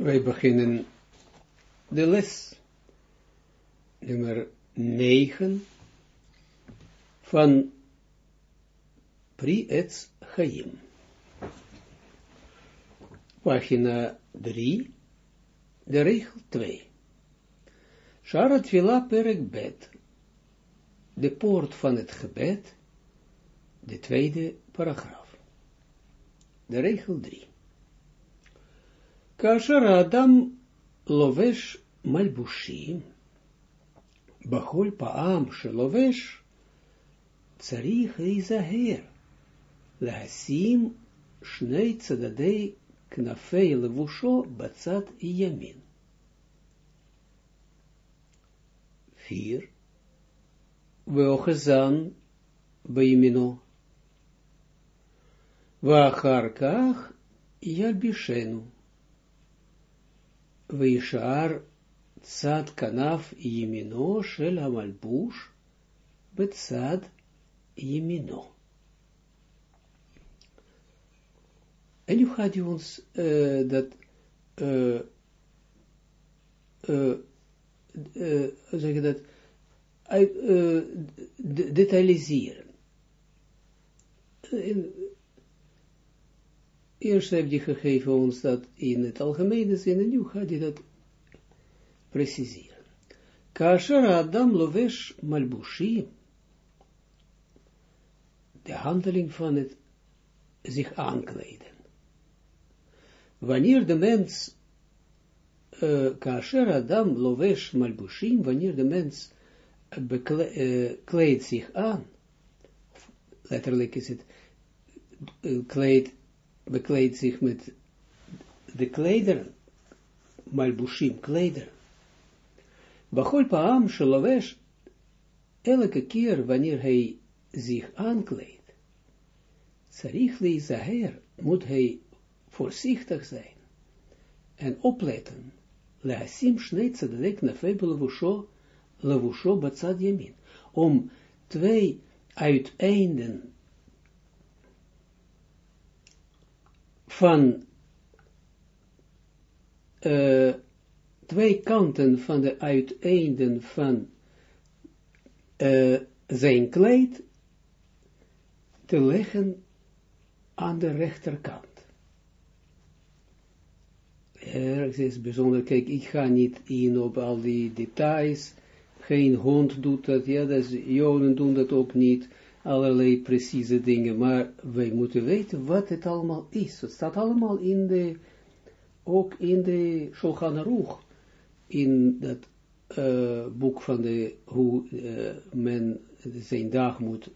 Wij beginnen de les nummer 9 van Pri Etz Chaim. Pagina 3, de regel 2. Shara Tvila Perek Bet, de poort van het gebed, de tweede paragraaf. De regel 3. כאשר האדם לובש מלבושים, בכל פעם שלובש, צריך להיזהר, להשים שני צדדי כנפי לבושו בצד ימין. פיר, ואוחזן בימינו, ואחר כך ילבישנו. וישאר צד כנף ימינו של המלבוש בצד ימינו. En nu gaat hij ons uh, dat uh, uh, uh, zeg je dat uit, uh, detailliseren. In, Eerst heeft hij gegeven ons dat in het algemene zin, en nu hij dat preciseren. Kasher Adam lovesh malbushim, de handeling van het zich aankleden. Wanneer de mens, uh, Kasher Adam lovesh malbushim, wanneer de mens uh, zich aan, letterlijk is het, uh, bekleedt zich met de klederen, malbushim, kleder. Bachol paam shalovesh, elke keer wanneer hij zich aankleedt, sarich zaher, moet hij voorzichtig zijn en opletten, lehasim shnei tzadek nafei belevusho, levusho batzad yamin, om twee uiteinden van uh, twee kanten van de uiteinden van uh, zijn kleed te leggen aan de rechterkant. Er is bijzonder, kijk, ik ga niet in op al die details, geen hond doet dat, ja, dat is, joden doen dat ook niet, allerlei precieze dingen, maar wij moeten weten wat het allemaal is. Het staat allemaal in de, ook in de Shulchan Aruch, in dat uh, boek van de, hoe uh, men zijn dag moet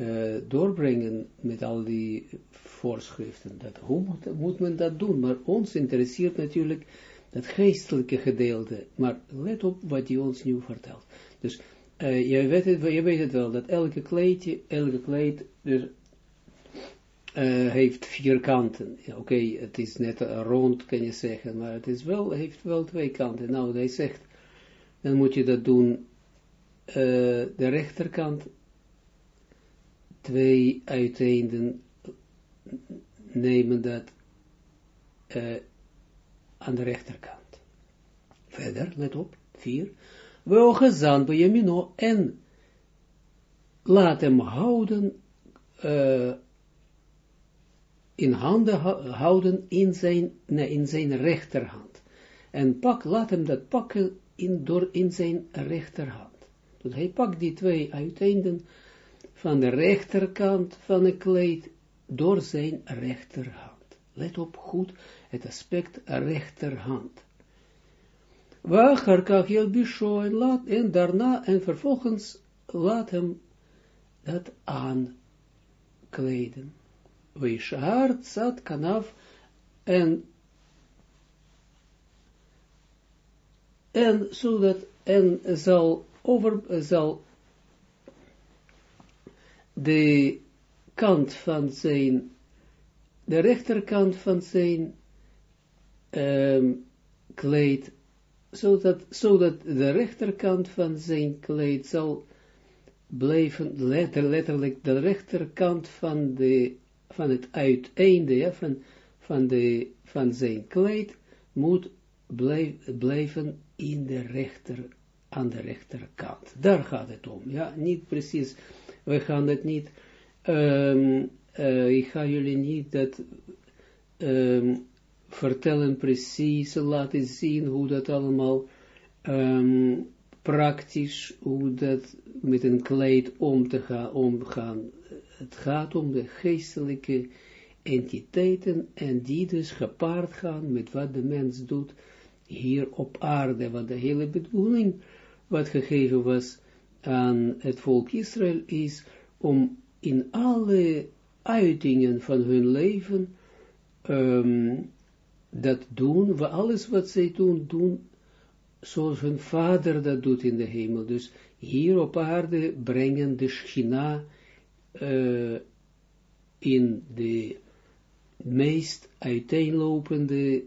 uh, doorbrengen met al die voorschriften. Dat, hoe moet, moet men dat doen? Maar ons interesseert natuurlijk dat geestelijke gedeelte. Maar let op wat hij ons nu vertelt. Dus uh, je, weet het, je weet het wel, dat elke kleedje, elke kleed uh, heeft vier kanten. Oké, het is net rond, kan je zeggen, maar het is wel, heeft wel twee kanten. Nou, hij zegt, dan moet je dat doen, uh, de rechterkant, twee uiteinden nemen dat aan de rechterkant. Verder, let op, vier we ogezan bejamino en laat hem houden, uh, in handen houden in zijn, nee, in zijn rechterhand. En pak, laat hem dat pakken in, door in zijn rechterhand. Dus hij pakt die twee uiteinden van de rechterkant van het kleed door zijn rechterhand. Let op goed het aspect rechterhand. Wacharkach jel bisho en laat, en daarna, en vervolgens laat hem dat aankleden. Weishar zat kanaf en en zodat en zal over zal de kant van zijn de rechterkant van zijn um, kleed zodat, zodat de rechterkant van zijn kleed zal blijven, letter, letterlijk de rechterkant van, de, van het uiteinde, van, van, de, van zijn kleed, moet blijven in de rechter, aan de rechterkant. Daar gaat het om. Ja, niet precies. We gaan het niet, um, ik ga jullie niet dat um, vertellen precies, laten zien hoe dat allemaal um, praktisch, hoe dat met een kleed om te gaan, omgaan. Het gaat om de geestelijke entiteiten en die dus gepaard gaan met wat de mens doet hier op aarde, wat de hele bedoeling wat gegeven was aan het volk Israël is om in alle uitingen van hun leven um, dat doen, alles wat zij doen, doen zoals hun vader dat doet in de hemel. Dus hier op aarde brengen de schina uh, in de meest uiteenlopende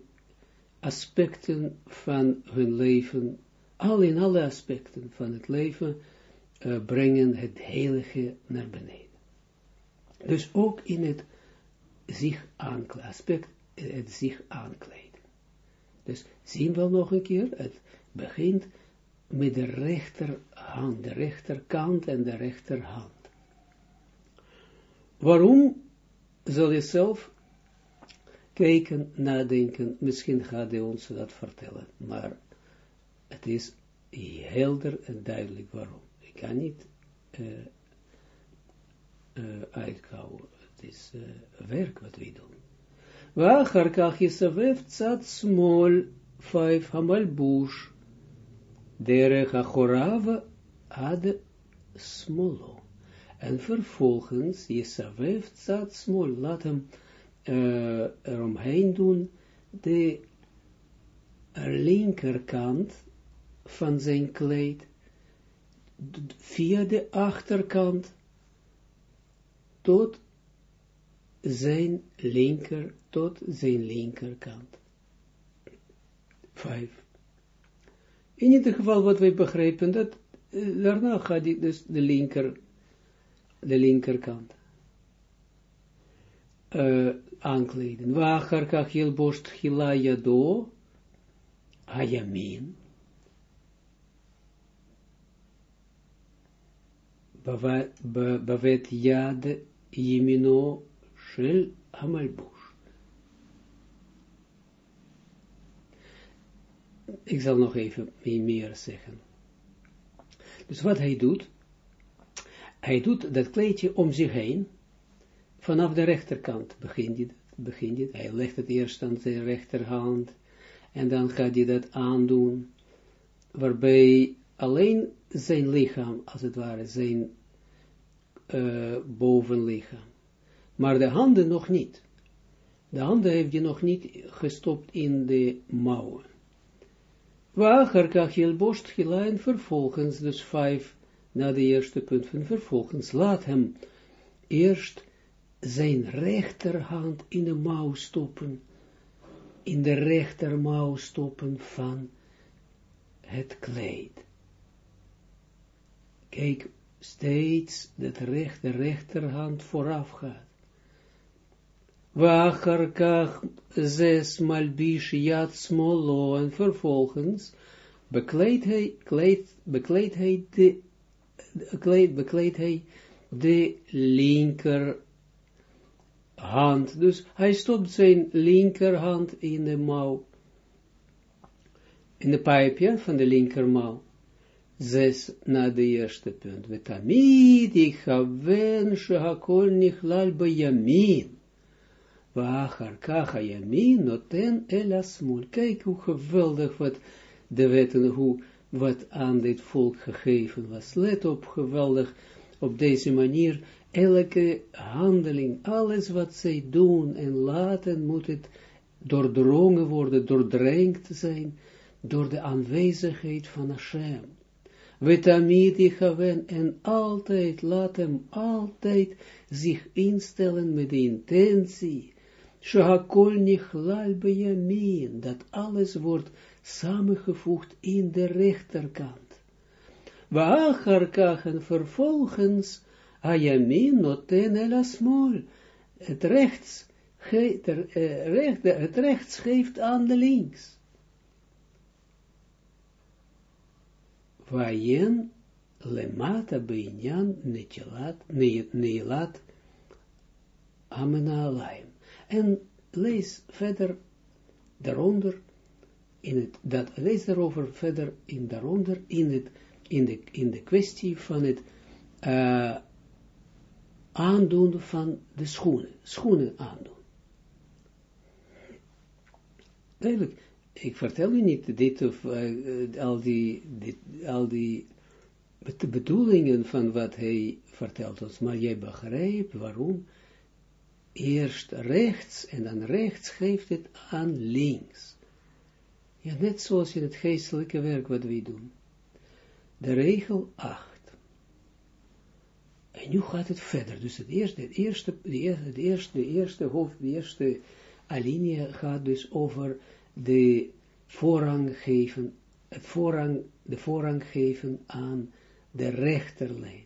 aspecten van hun leven, al in alle aspecten van het leven, uh, brengen het heilige naar beneden. Dus ook in het zich aankleden, aspect, het zich aankleden. Dus zien we nog een keer, het begint met de rechterhand, de rechterkant en de rechterhand. Waarom zal je zelf kijken, nadenken, misschien gaat hij ons dat vertellen, maar het is helder en duidelijk waarom. Ik kan niet uh, het is uh, werk wat wij doen. Wachar kach yisavef tzad smol, vijf hamalbush, derech ad smolo. En vervolgens, Yisavef tzad smol, laat hem uh, eromheen doen, de linkerkant van zijn kleed, via de achterkant, tot zijn linker, tot zijn linkerkant. Vijf. In ieder geval wat wij begrijpen, dat uh, daarna gaat hij dus de linker, de linkerkant uh, aankleden. Wachar kachil bost gila yado, hayamin, bavet yad yimino Ik zal nog even meer zeggen. Dus wat hij doet, hij doet dat kleedje om zich heen, vanaf de rechterkant begint hij, begint hij, hij legt het eerst aan zijn rechterhand, en dan gaat hij dat aandoen, waarbij alleen zijn lichaam, als het ware, zijn uh, bovenlichaam, maar de handen nog niet. De handen heeft hij nog niet gestopt in de mouwen. Wacher kachil borst en vervolgens, dus vijf, na de eerste punt van vervolgens, laat hem eerst zijn rechterhand in de mouw stoppen, in de rechtermouw stoppen van het kleed. Kijk, steeds dat recht, de rechterhand vooraf gaat. Wacharkach zes malbish yad smolo en vervolgens bekleedt hij, kleed, bekleedt hij de, hij de linker hand. Dus hij stopt zijn linkerhand in de mouw, in de pijpje van de linkermouw. Zes na de eerste punt. We tamid ik haven shehakol nichlal yamin. Wachar kacha yamin noten elasmul. Kijk hoe geweldig wat de wetten, hoe wat aan dit volk gegeven was. Let op, geweldig, op deze manier elke handeling, alles wat zij doen en laten, moet het doordrongen worden, doordrenkt zijn, door de aanwezigheid van Hashem. Wetamidi gaven en altijd, laat hem altijd zich instellen met de intentie, Shahakol nichlal bejamin, dat alles wordt samengevoegd in de rechterkant. Waacharkach en vervolgens, hayamin noten el het rechts, het rechts geeft aan de links. Vayen lemata beinyan netilat neilat amenalaim. En lees verder daaronder, in het, dat, lees daarover verder in daaronder, in, het, in, de, in de kwestie van het uh, aandoen van de schoenen, schoenen aandoen. Duidelijk, ik vertel u niet dit of uh, al die, dit, al die bedoelingen van wat hij vertelt ons, maar jij begrijpt waarom eerst rechts en dan rechts geeft het aan links. Ja, net zoals in het geestelijke werk wat wij doen. De regel 8. En nu gaat het verder. Dus het eerste, het eerste, de eerste, de eerste, de eerste hoofd, de eerste alinea gaat dus over de voorrang geven, het voorrang, de voorrang geven aan de rechterlijn,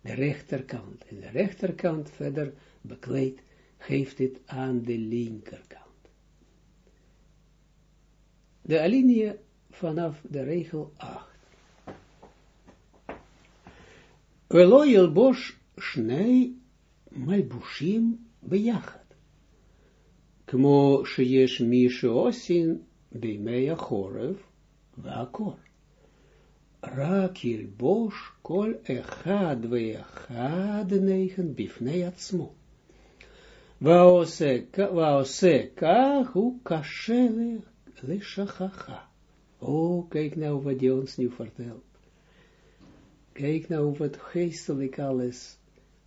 de rechterkant. En de rechterkant verder bekleed geeft het aan de linkerkant. De alinea vanaf de regel 8. Veloyel bosch shnei malbushim bejachad. כמו שיש מי שעושים בימי החורף והקור. רק ילבוש כל אחד ואחד נגן בפני עצמו. ועושה כך הוא קשה לשכחה. Oh, kijk nou wat hij ons nu vertelt. Kijk nou wat geestelijk alles,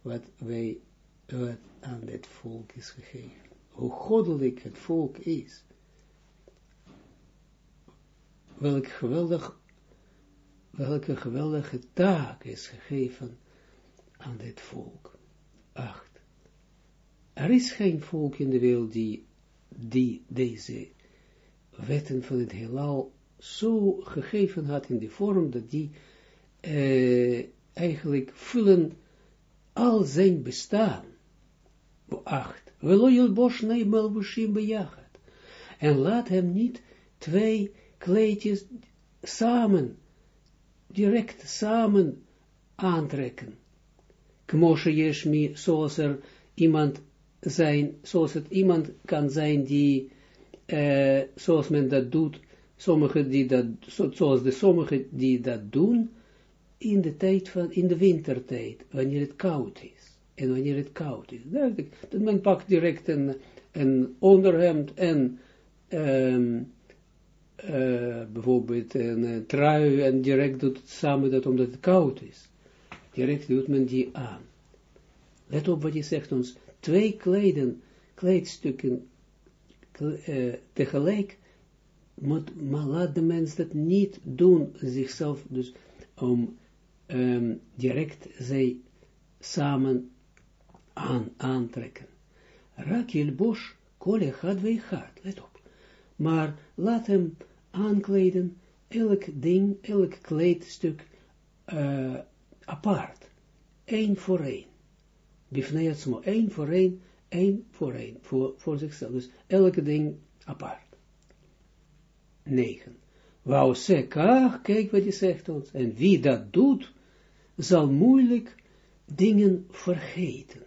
wat wij, wat aan het volk is gegeven hoe goddelijk het volk is. Welk geweldig, welke geweldige taak is gegeven aan dit volk. Acht. er is geen volk in de wereld die, die deze wetten van het heelal zo gegeven had in de vorm dat die eh, eigenlijk vullen al zijn bestaan. Acht. Veloyel bosch bejachat. En laat hem niet twee kleedjes samen, direct samen aantrekken. Kmoshe Jeshmi, zoals er iemand zijn, zoals het iemand kan zijn die, uh, zoals men dat doet, sommigen die dat, zoals de sommigen die dat doen, in de tijd van, in de wintertijd, wanneer het koud is en wanneer het koud is. Dat men pakt direct een, een onderhemd en um, uh, bijvoorbeeld een trui en direct doet het samen dat omdat het koud is. Direct doet men die aan. Let op wat je zegt ons. Twee kleden, kleedstukken uh, tegelijk, moet, maar laat de mens dat niet doen, zichzelf dus om um, direct zij samen aan, aantrekken. Rakel Bosch, kole had wij gaat, let op. Maar laat hem aankleden, elk ding, elk kleedstuk uh, apart. Eén voor één. Bifneatsmo, één voor één, één voor één, voor, voor zichzelf. Dus elke ding apart. 9. Wou ze kijk wat je zegt ons. En wie dat doet, zal moeilijk dingen vergeten.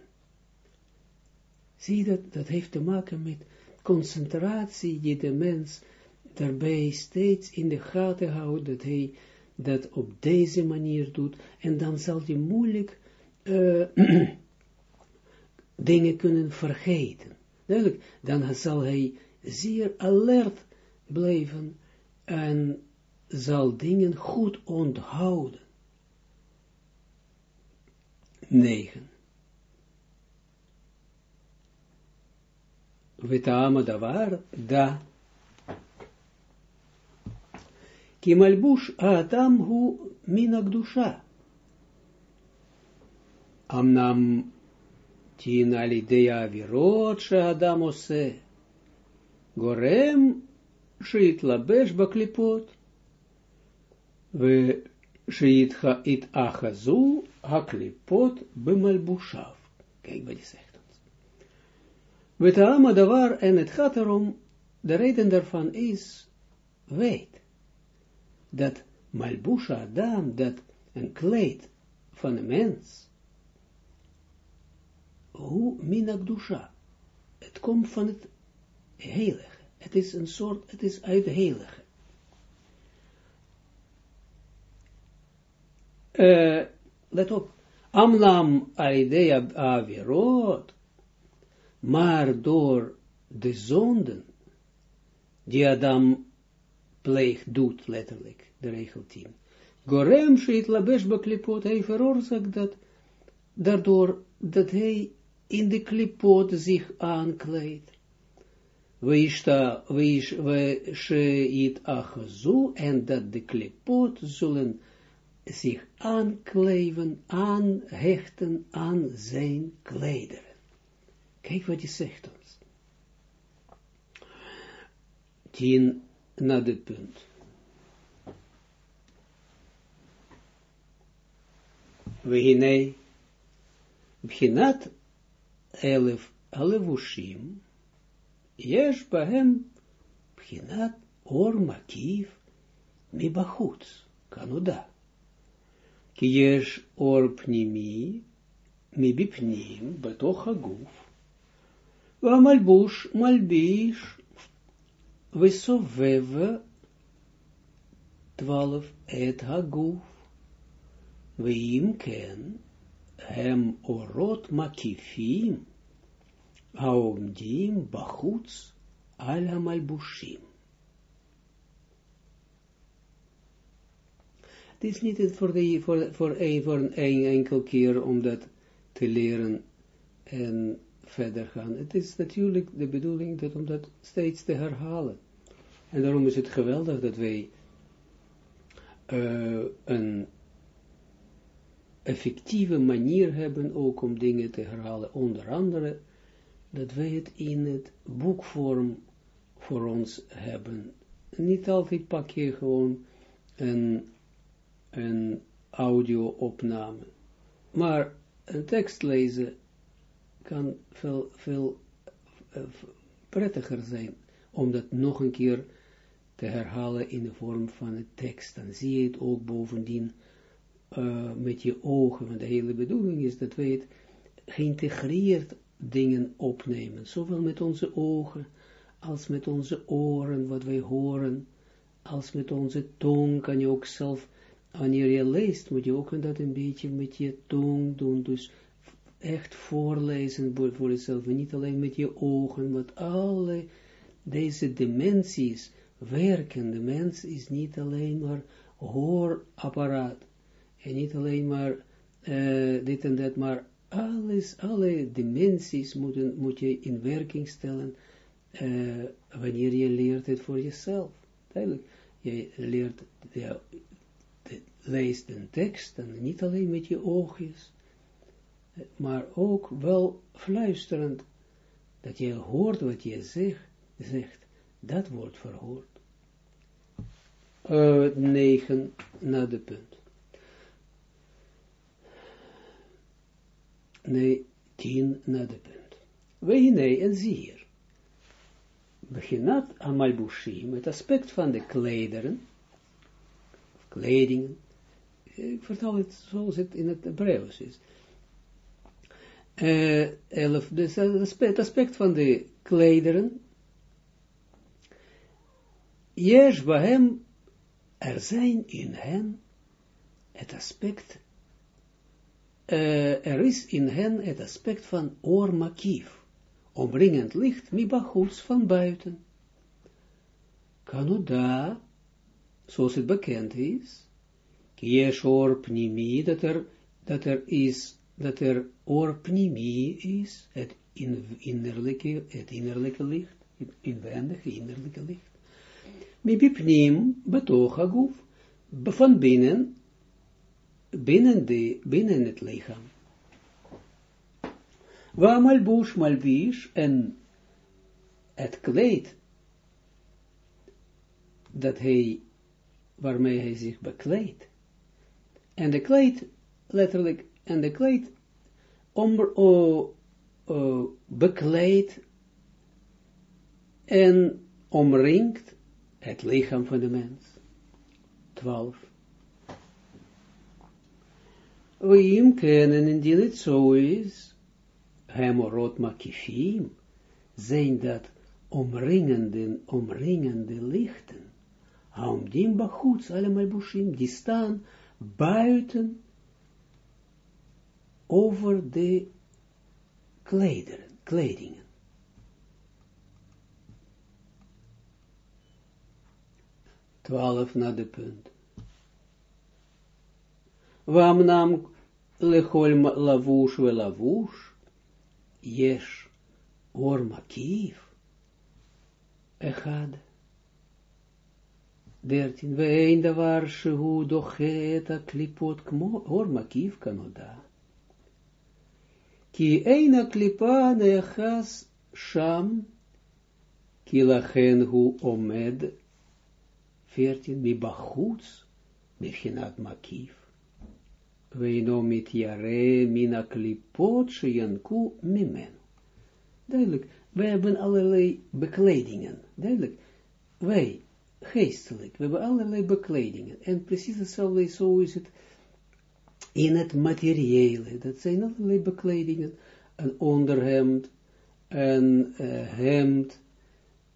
Zie dat, dat heeft te maken met concentratie die de mens daarbij steeds in de gaten houdt, dat hij dat op deze manier doet, en dan zal hij moeilijk uh, dingen kunnen vergeten. Duidelijk, dan zal hij zeer alert blijven en zal dingen goed onthouden. 9. Vetama davar da. Kimalbush Adam hu minagdusha. Amnam tin alidea virot Adam ose. Gorem shit labesh baklipot. We shit ha it achazu haklipot bemalbushav. Kijk wat hij zegt. Met de davar, en het gaat de reden daarvan is, weet, dat Malbusha Adam, dat een kleed van een mens, hoe minakdusha, het komt van het heilige. Het is een soort, het is uit de heilige. Uh, let op, Amlam Aidea Avirot, maar door de zonden, die Adam pleegt, doet, letterlijk, de regel 10. Gorem sheit labesh baklipot, hij veroorzaakt dat, daardoor dat hij in de klipot zich aankleedt. We sheit achazu, en dat de klipot zullen zich aankleven, aanhechten aan zijn klederen. Kijk wat hij zegt ons. Tien na dit punt. We hine, Bchinat elef alevushim, yesh bahem Bchinat or makiv mibachutz, kanuda. Ki yesh or pnimi, mibipnim, betoch haguf, והמלבוש מלביש וסובב twaalf et haguf, ואם כן, hem orot makifim, haomdim bachutz al hamalbushim. Het is niet voor, de, voor, voor, een, voor een, enkel keer om dat te leren en verder gaan. Het is natuurlijk de bedoeling dat om dat steeds te herhalen. En daarom is het geweldig dat wij eh, een effectieve manier hebben ook om dingen te herhalen. Onder andere dat wij het in het boekvorm voor ons hebben. Niet altijd pak je gewoon een, een audio-opname. Maar een tekst lezen kan veel, veel uh, prettiger zijn, om dat nog een keer te herhalen in de vorm van een tekst. Dan zie je het ook bovendien uh, met je ogen, want de hele bedoeling is dat wij het geïntegreerd dingen opnemen, zowel met onze ogen, als met onze oren, wat wij horen, als met onze tong, kan je ook zelf, wanneer je leest, moet je ook dat een beetje met je tong doen, dus echt voorlezen voor jezelf, en niet alleen met je ogen, want alle deze dimensies werken. De mens is niet alleen maar hoorapparaat, en niet alleen maar uh, dit en dat, maar alles, alle dimensies moeten, moet je in werking stellen, uh, wanneer je leert het voor jezelf. Duidelijk, je leert, de, leest een tekst, en niet alleen met je oogjes, maar ook wel fluisterend, dat je hoort wat je zegt, zegt dat wordt verhoord. Uh, negen na de punt. Nee, tien na de punt. Wij nee, en zie hier. Beginat amalbushim, het aspect van de klederen, kledingen, ik vertel het zoals het in het Hebreeuws is uh, elf, dus het aspect van de klederen, Jesh hem er zijn in hen het aspect, uh, er is in hen het aspect van oormakief, omringend licht, mibachuts van buiten. Kanuda, zoals het bekend is, Jesh oor pnimi, dat er, dat er is dat er orpnimi is, het innerlijke, het innerlijke licht, het inwendige innerlijke licht. Mibipnim betochaguf, van binnen, binnen, de, binnen het lichaam. Waar malbush malbish en het kleed dat hij, waarmee hij zich bekleedt. En de kleed, letterlijk, en de kleed om, bekleed en omringt het lichaam van de mens. 12. Hem kennen indien het zo is, hemorot makifim, zijn dat omringende, omringende lichten, Haumdim bachutz alle malbushim, die staan buiten over de klederen, kledingen. Twaalf na de punt. Wamnam lechol lavush ve lavush, yesh or makiv, echad. Dertien, we een davar shehu klipot kmo, or makiv kanoda. Ki eina klipa neachas sham, ki lachen hu omed, veertien, mi bachuts, bichinat makiv. Weino mit jare mina klipot sheyanku mimen. Duidelijk, wij hebben allerlei bekledingen. Duidelijk, wij, geestelijk, we hebben allerlei bekledingen. En precies hetzelfde, zo is het in het materiële. Dat zijn allerlei bekledingen. Een onderhemd, een uh, hemd,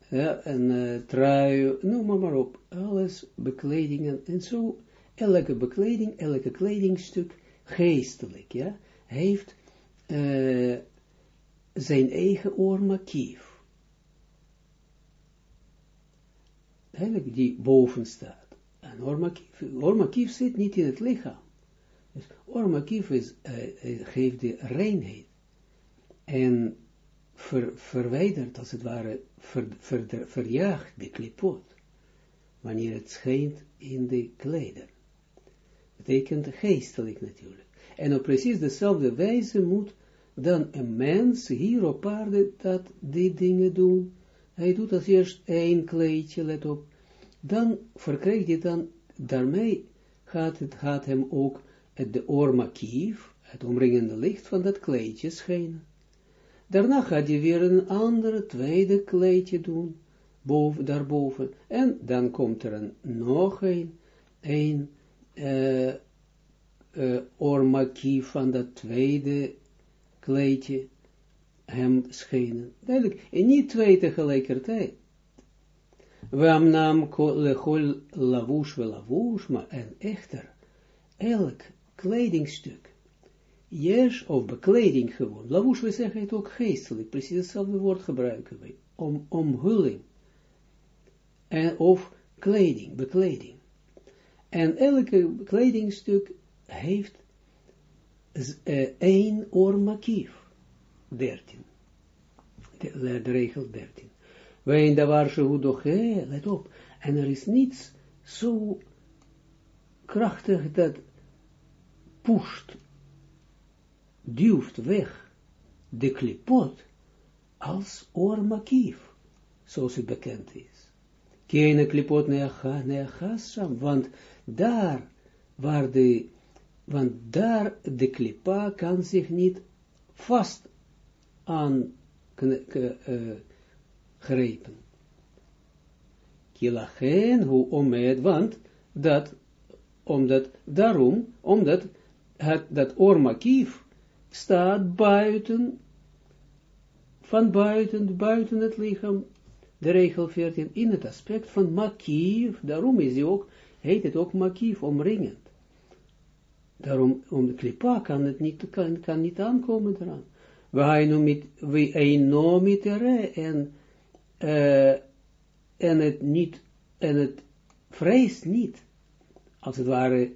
ja, een uh, trui, noem maar, maar op. Alles bekledingen. En zo, elke bekleding, elke kledingstuk, geestelijk, ja, heeft uh, zijn eigen oormakief. Eigenlijk die boven staat. En oormakief, oormakief zit niet in het lichaam. Dus oormakief is, uh, geeft de reinheid. En ver, verwijdert, als het ware, ver, verjaagt de klipot. Wanneer het schijnt in de kleder. Betekent geestelijk natuurlijk. En op precies dezelfde wijze moet dan een mens hier op aarde dat die dingen doen. Hij doet als eerst één kleedje, let op. Dan verkrijgt hij dan, daarmee gaat het gaat hem ook het de oormakief, het omringende licht van dat kleedje schijnen. Daarna gaat hij weer een andere, tweede kleedje doen, boven, daarboven. En dan komt er een, nog een, een uh, uh, van dat tweede kleedje hem schenen. Duidelijk, en niet twee tegelijkertijd. We nam lechol lavush we lavush, maar en echter, elk kledingstuk, yes, of bekleding gewoon, lavush we zeggen het ook geestelijk, precies hetzelfde woord gebruiken wij, om, omhulling, en, of kleding, bekleding. En elke kledingstuk heeft uh, één oormakief, 13. De, de regel 13. Wij in de warsche hudoche, let op, en er is niets zo krachtig dat pusht, duwt weg de klipot als oormakief, zoals het bekend is. Keine klipot neachas, want daar waar de want daar de klipa kan zich niet vast aan uh, grijpen. Kilachen, hoe omed, want dat, omdat, daarom, omdat het, dat oormakief staat buiten, van buiten, buiten het lichaam, de regel 14, in het aspect van makief, daarom is hij ook, heet het ook makief, omringend. Daarom, om de klipa kan het niet, kan, kan niet aankomen eraan. We met, eino met en, uh, en het niet, en het vreest niet, als het ware,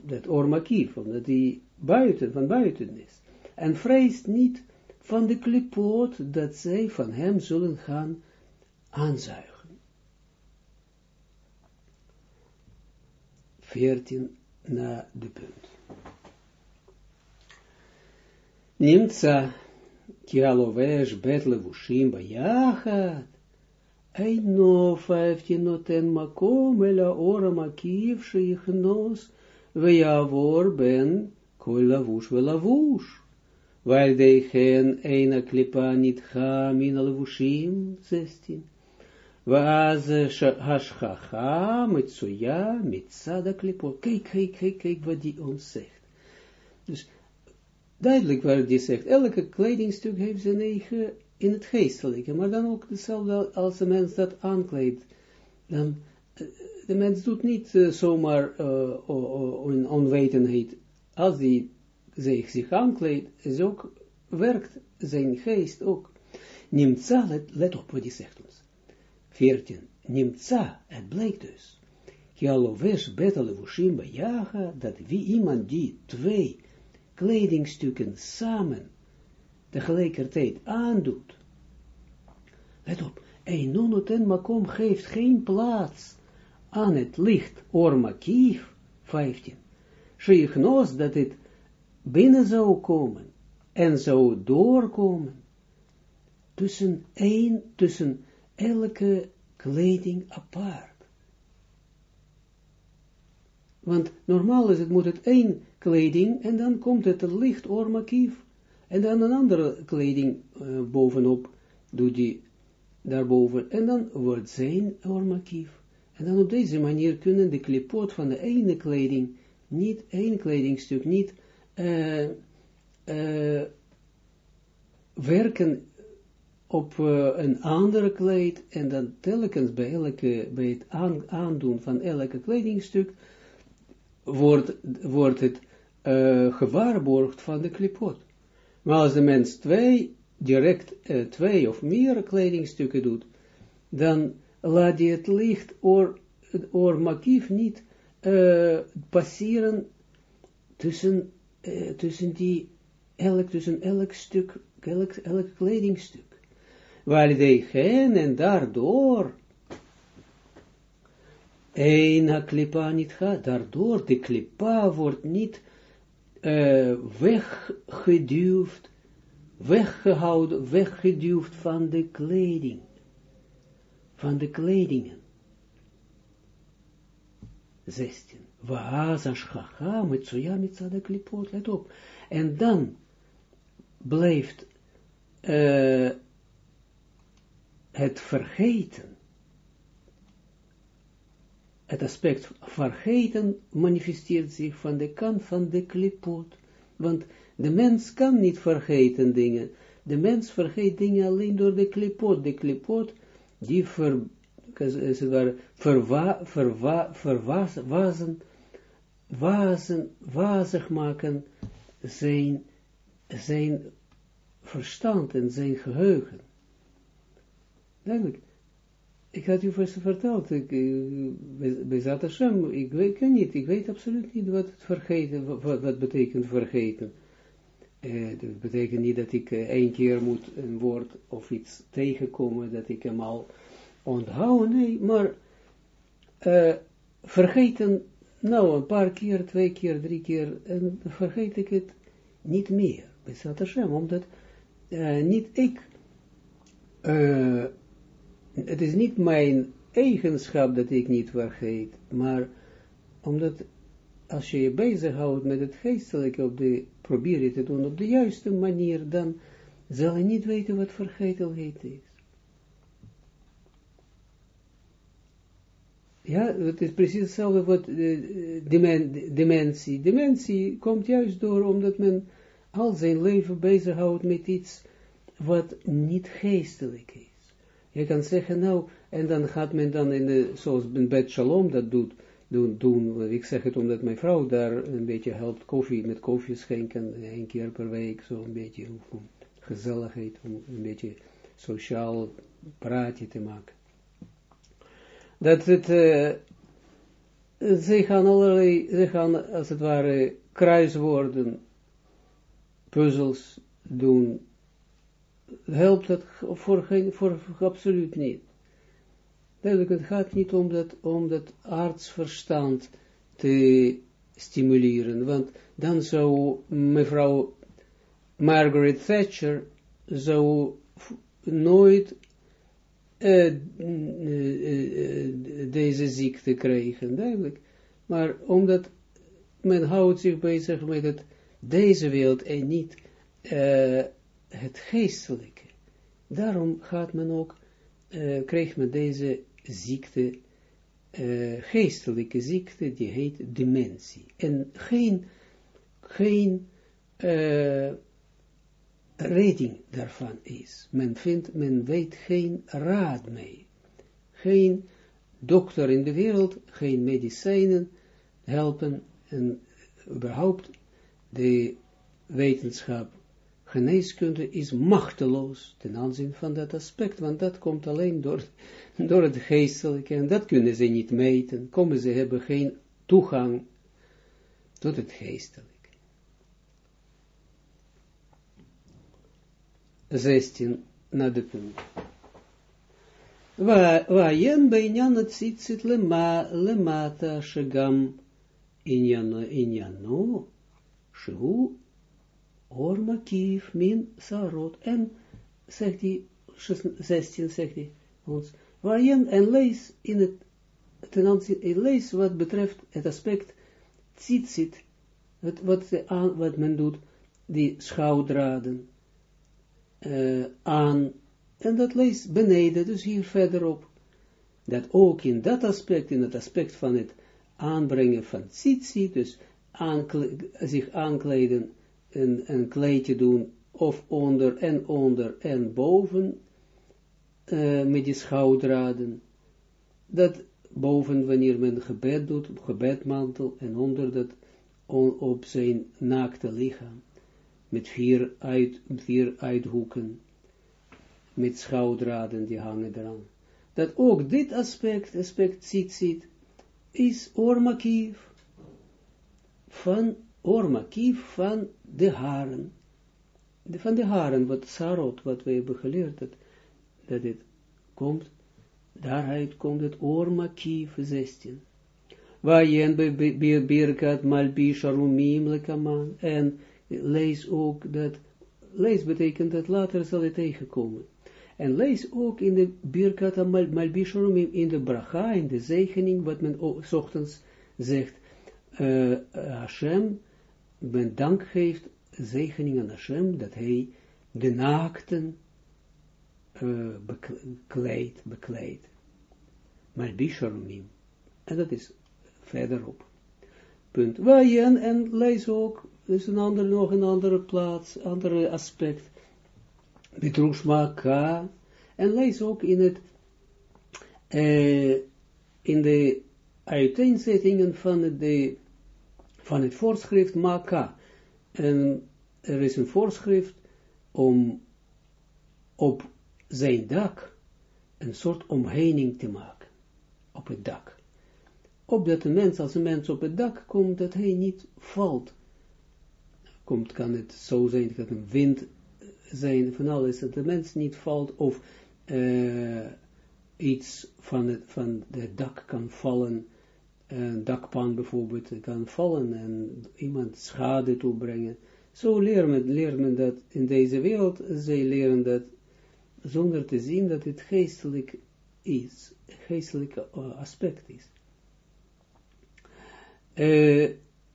dat ormakief, omdat die buiten, van buiten is. En vreest niet van de klipoot dat zij van hem zullen gaan aanzuigen. 14 na de punt. Nimtza, ki alovesh bet levushim bayachat, Eino vijftien noten makom ela ora makiv sheichnos vejavor ben kol lavush velavush. Weil de hen eina klipa ha min levushim, Waaz hashchacha mitsuya mitzada klipo. Kijk, kijk, kijk, kijk wat die ons zegt. Dus duidelijk waar die zegt, elke kledingstuk heeft zijn eigen in het geestelijke, maar dan ook hetzelfde als de mens dat aankleedt. Dan, eh, de mens doet niet uh, zomaar uh, in onwetendheid. Als hij zich, zich aankleedt, is ook, werkt zijn geest ook. Nimtza, let, let op wat hij zegt ons. 14. Nimtza, het blijkt dus. Hialovesh betale vushim bajaga, dat wie iemand die twee kledingstukken samen tegelijkertijd aandoet. Let op, en makom geeft geen plaats aan het licht ormakief, 15. Sheiknos dat het binnen zou komen en zou doorkomen tussen één, tussen elke kleding apart. Want normaal is het, moet het één kleding en dan komt het licht ormakief en dan een andere kleding uh, bovenop, doet die daarboven, en dan wordt zijn ormakief. En dan op deze manier kunnen de klipot van de ene kleding, niet één kledingstuk, niet uh, uh, werken op uh, een andere kleed, en dan telkens bij, elke, bij het aandoen van elke kledingstuk, wordt, wordt het gewaarborgd van de klipot. Maar als de mens twee, direct uh, twee of meer kledingstukken doet, dan laat hij het licht or, makief niet passeren tussen, tussen die, elk, tussen elk stuk, elk, elk kledingstuk. Waar hij hen en daardoor een klipa niet gaat, daardoor de klipa wordt niet uh, weggeduwd, weggehouden, weggeduwd van de kleding, van de kledingen. 16. Waaza schacha met zoja met de klipot, let op. En dan blijft het vergeten het aspect vergeten manifesteert zich van de kant van de klipot. Want de mens kan niet vergeten dingen. De mens vergeet dingen alleen door de klipot. De klipot die ver, verwa, verwa, verwazen, wazen, wazig maken zijn, zijn verstand en zijn geheugen. Duidelijk ik had u vast verteld, ik, bij Zat ik weet niet, ik weet absoluut niet wat het vergeten, wat, betekent vergeten. Uh, dat betekent niet dat ik uh, één keer moet een woord of iets tegenkomen, dat ik hem al onthoud, nee, maar uh, vergeten, nou, een paar keer, twee keer, drie keer, en vergeet ik het niet meer, bij Zat omdat niet ik het is niet mijn eigenschap dat ik niet vergeet, maar omdat als je je bezighoudt met het geestelijke, op de, probeer je te doen op de juiste manier, dan zal je niet weten wat vergetelheid is. Ja, het is precies hetzelfde wat uh, dementie. Dementie komt juist door omdat men al zijn leven bezighoudt met iets wat niet geestelijk is. Je kan zeggen, nou, en dan gaat men dan in de, zoals in bed Shalom dat doet, doen, doen, ik zeg het omdat mijn vrouw daar een beetje helpt koffie, met koffie schenken, één keer per week, zo een beetje om gezelligheid, om een beetje sociaal praatje te maken. Dat het, uh, ze gaan allerlei, ze gaan als het ware kruiswoorden, puzzels doen, helpt dat voor, voor, absoluut niet. Duidelijk, het gaat niet om dat, om dat artsverstand te stimuleren, want dan zou mevrouw Margaret Thatcher zou nooit uh, deze ziekte krijgen, duidelijk. Maar omdat men houdt zich bezig met het, deze wereld en niet het geestelijke. Daarom gaat men ook, uh, krijgt men deze ziekte, uh, geestelijke ziekte, die heet dementie. En geen, geen uh, redding daarvan is. Men vindt, men weet geen raad mee. Geen dokter in de wereld, geen medicijnen helpen en überhaupt de wetenschap, geneeskunde is machteloos ten aanzien van dat aspect, want dat komt alleen door, door het geestelijke en dat kunnen ze niet meten, komen ze hebben geen toegang tot het geestelijke. 16 na de punt. Waaien bijnyan het zitzit lemata shegam inyano shu orma kief min sarot. En, zegt hij, 16 zegt hij ons, waaien en lees in het, ten aanzien, lees wat betreft het aspect tzitzit, wat, wat men doet, die schouwdraden, aan, en dat leest beneden, dus hier verderop, dat ook in dat aspect, in het aspect van het aanbrengen van tzitzi, dus zich aankleden, en een kleedje doen, of onder en onder en boven, uh, met die schoudraden, dat boven wanneer men gebed doet, gebedmantel, en onder dat op zijn naakte lichaam met vier, uit, vier uithoeken, met schoudraden die hangen eraan. Dat ook dit aspect, aspect ziet, is ormakief van ormakief van de haren. De, van de haren, wat sarot, wat we hebben geleerd, dat, dat het komt, daaruit komt het ormakief 16. Waar je bij Birkat Malbi Sharumim lekaman, en lees ook dat, lees betekent dat later zal het tegenkomen. En lees ook in de Birkat Mal, Malbishorumim, in de bracha, in de zegening, wat men ochtends zegt, uh, Hashem, men dank geeft, zegening aan Hashem, dat hij de naakten uh, bekleedt, bekleedt. Malbishorumim. En dat is verderop. Punt. Waaien en lees ook dus een andere, nog een andere plaats, andere aspect. Betrushma K. En lees ook in het, uh, in de uiteenzettingen van, de, van het voorschrift Maka. En er is een voorschrift om op zijn dak een soort omheining te maken. Op het dak. Opdat een mens, als een mens op het dak komt, dat hij niet valt komt, kan het zo zijn, dat een wind zijn, van alles, dat de mens niet valt, of uh, iets van het, van het dak kan vallen, een dakpan bijvoorbeeld, kan vallen en iemand schade toebrengen. Zo leert men, leert men dat in deze wereld, zij leren dat zonder te zien dat het geestelijk is, geestelijk uh, aspect is.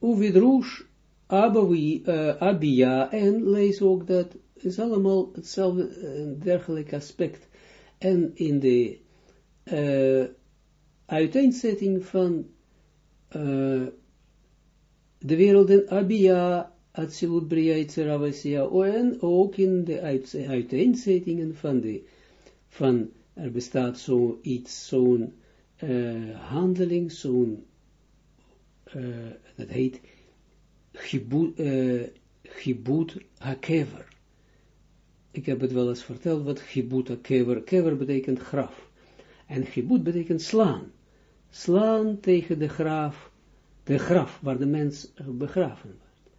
Uvidrush Abawi, uh, Abia, en lees ook dat, is allemaal hetzelfde, uh, dergelijk aspect. En in de uh, uiteenzetting van uh, de werelden Abia, Atsilut Bria, Itzeravasya, en ook in de uit, uiteenzettingen van de, van, er bestaat zoiets, zo'n handeling, zo'n, dat heet, Gibut hakever. Ik heb het wel eens verteld wat Gibut hakever, kever betekent graf. En Gibut betekent slaan. Slaan tegen de graf, de graf waar de mens begraven wordt.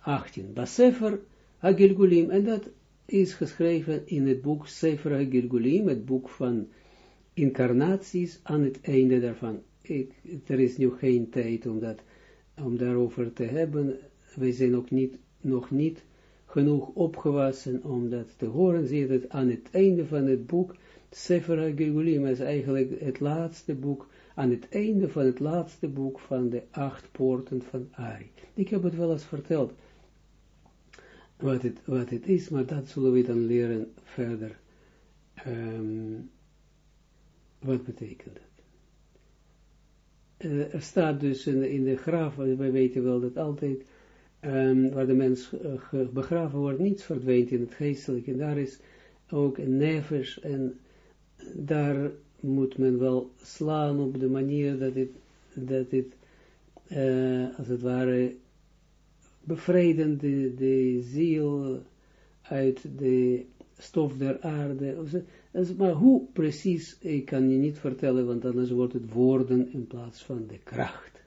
18. Basefer Agilgulim, en dat is geschreven in het boek Sefer Agilgulim, het boek van incarnaties aan het einde daarvan. Ik, er is nu geen tijd om dat om daarover te hebben. Wij zijn ook niet, nog niet genoeg opgewassen om dat te horen. Zie je dat aan het einde van het boek, Sefer HaGilgulim is eigenlijk het laatste boek, aan het einde van het laatste boek van de acht poorten van Ari. Ik heb het wel eens verteld, wat het, wat het is, maar dat zullen we dan leren verder. Um, wat betekent dat? uh, er staat dus in, de graf, wij weten wel dat altijd, um, waar de mens uh, begraven wordt, niets verdwijnt in het geestelijke. En daar is ook een nevers en daar moet men wel slaan op de manier dat het, dat het uh, als het ware, bevrijden de, de ziel uit de stof der aarde. Maar hoe precies, ik kan je niet vertellen, want anders wordt het woorden in plaats van de kracht.